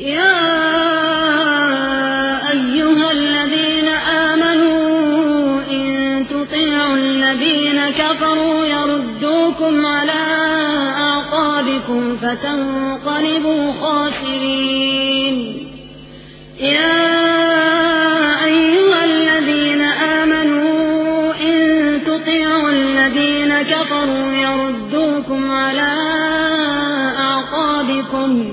يا أيها الذين آمنوا إن تطيعوا الذين كفروا يردوكم على أعقابكم فتنقلبوا خاسرين. يا أيها الذين آمنوا إن تطيعوا الذين كفروا يردوكم على أعقابكم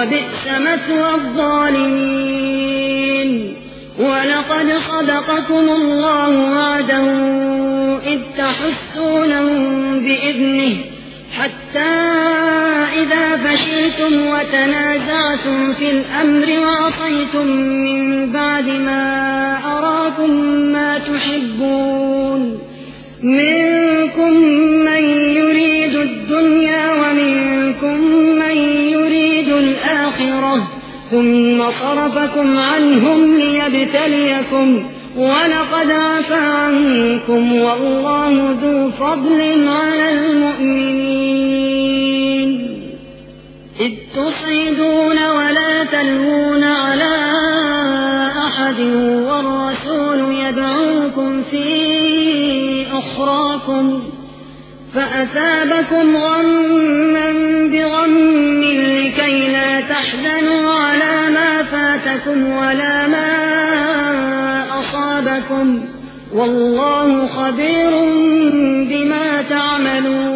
وبئس مثوى الظالمين. ولقد صدقكم الله وعده إذ تحسونهم بإذنه حتى إذا فشلتم وتنازعتم في الأمر وعصيتم من بعد ما أراكم ما تحبون. منكم الآخرة ثم صرفكم عنهم ليبتليكم. ولقد عفى عنكم والله ذو فضل على المؤمنين. إذ تصعدون ولا تلوون على أحد والرسول يدعوكم في أخراكم. فأثابكم غما بغم تحزنوا على ما فاتكم ولا ما أصابكم والله خبير بما تعملون